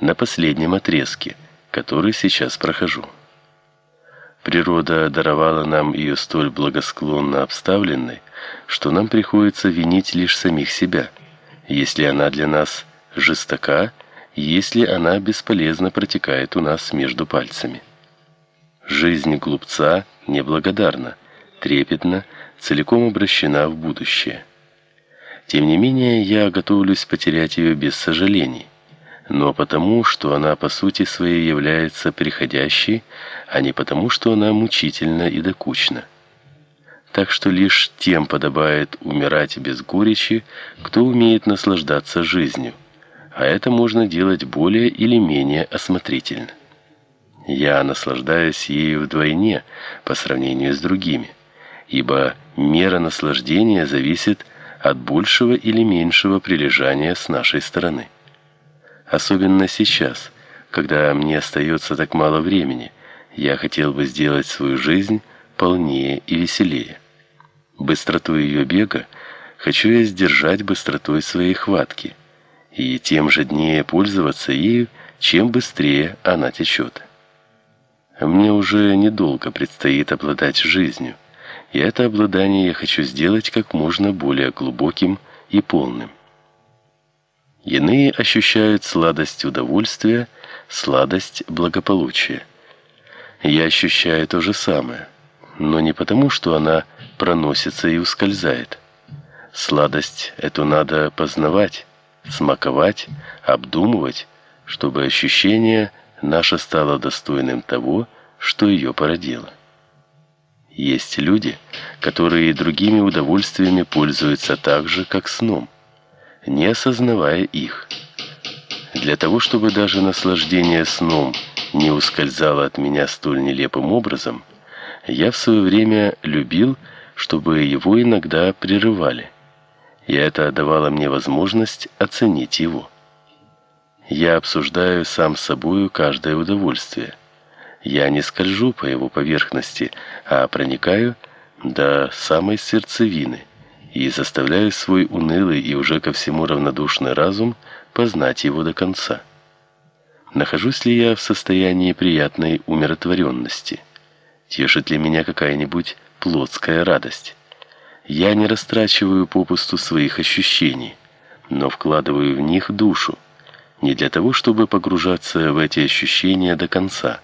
на последнем отрезке, который сейчас прохожу. Природа даровала нам ее столь благосклонно обставленной, что нам приходится винить лишь самих себя, если она для нас жестока, если она бесполезно протекает у нас между пальцами. Жизнь глупца неблагодарна, трепетна, целиком обращена в будущее. Тем не менее, я готовлюсь потерять ее без сожалений, но потому, что она по сути своей является приходящей, а не потому, что она мучительна и докучна. Так что лишь тем подобает умирать без горечи, кто умеет наслаждаться жизнью, а это можно делать более или менее осмотрительно. Я наслаждаюсь ею вдвойне по сравнению с другими, ибо мера наслаждения зависит от большего или меньшего прилежания с нашей стороны. Особенно сейчас, когда мне остается так мало времени, я хотел бы сделать свою жизнь полнее и веселее. Быстроту ее бега хочу я сдержать быстротой своей хватки и тем же днее пользоваться ею, чем быстрее она течет. Мне уже недолго предстоит обладать жизнью, и это обладание я хочу сделать как можно более глубоким и полным. Иные ощущают сладость удовольствия, сладость благополучия. Я ощущаю то же самое, но не потому, что она проносится и ускользает. Сладость эту надо познавать, смаковать, обдумывать, чтобы ощущение наше стало достойным того, что ее породило. Есть люди, которые другими удовольствиями пользуются так же, как сном, не осознавая их. Для того, чтобы даже наслаждение сном не ускользало от меня столь нелепым образом, я в свое время любил, чтобы его иногда прерывали. И это давало мне возможность оценить его. Я обсуждаю сам с собою каждое удовольствие. Я не скольжу по его поверхности, а проникаю до самой сердцевины и заставляю свой унылый и уже ко всему равнодушный разум познать его до конца. Нахожусь ли я в состоянии приятной умиротворенности? Тешит ли меня какая-нибудь плотская радость? Я не растрачиваю попусту своих ощущений, но вкладываю в них душу не для того, чтобы погружаться в эти ощущения до конца,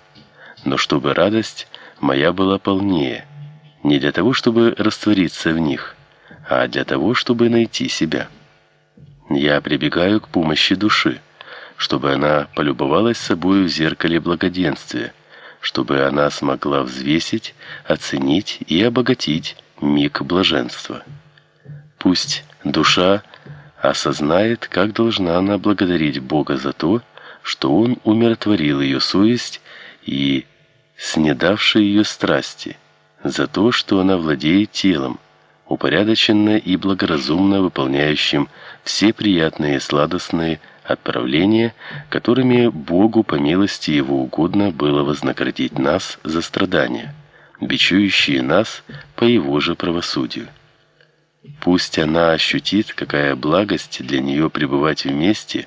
но чтобы радость моя была полнее, не для того, чтобы раствориться в них, а для того, чтобы найти себя. Я прибегаю к помощи души, чтобы она полюбовалась собой в зеркале благоденствия, чтобы она смогла взвесить, оценить и обогатить миг блаженства. Пусть душа осознает, как должна она благодарить Бога за то, что Он умиротворил ее совесть и снедавший ее страсти, за то, что она владеет телом, упорядоченно и благоразумно выполняющим все приятные и сладостные отправления, которыми Богу по милости Его угодно было вознаградить нас за страдания, бичующие нас по Его же правосудию. Пусть она ощутит, какая благость для нее пребывать вместе,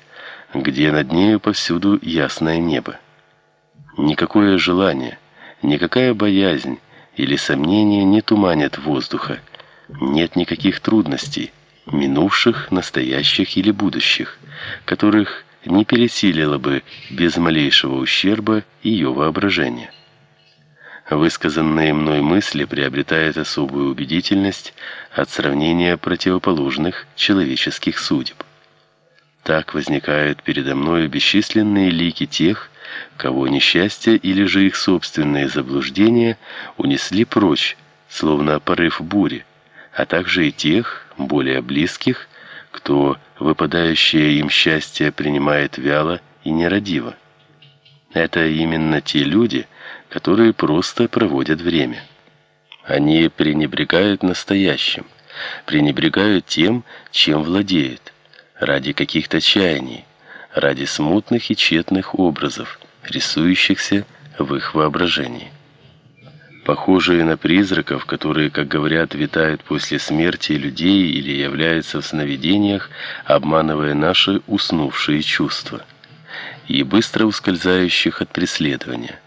где над нею повсюду ясное небо. Никакое желание, никакая боязнь или сомнение не туманят воздуха. Нет никаких трудностей, минувших, настоящих или будущих, которых не пересилило бы без малейшего ущерба ее воображение. Высказанные мной мысли приобретают особую убедительность от сравнения противоположных человеческих судеб. Так возникают передо мной бесчисленные лики тех, кого несчастье или же их собственные заблуждения унесли прочь, словно порыв бури, а также и тех, более близких, кто выпадающее им счастье принимает вяло и нерадиво. Это именно те люди, которые просто проводят время. Они пренебрегают настоящим, пренебрегают тем, чем владеют, ради каких-то чаяний, ради смутных и тщетных образов, рисующихся в их воображении. Похожие на призраков, которые, как говорят, витают после смерти людей или являются в сновидениях, обманывая наши уснувшие чувства. и быстро ускользающих от преследования.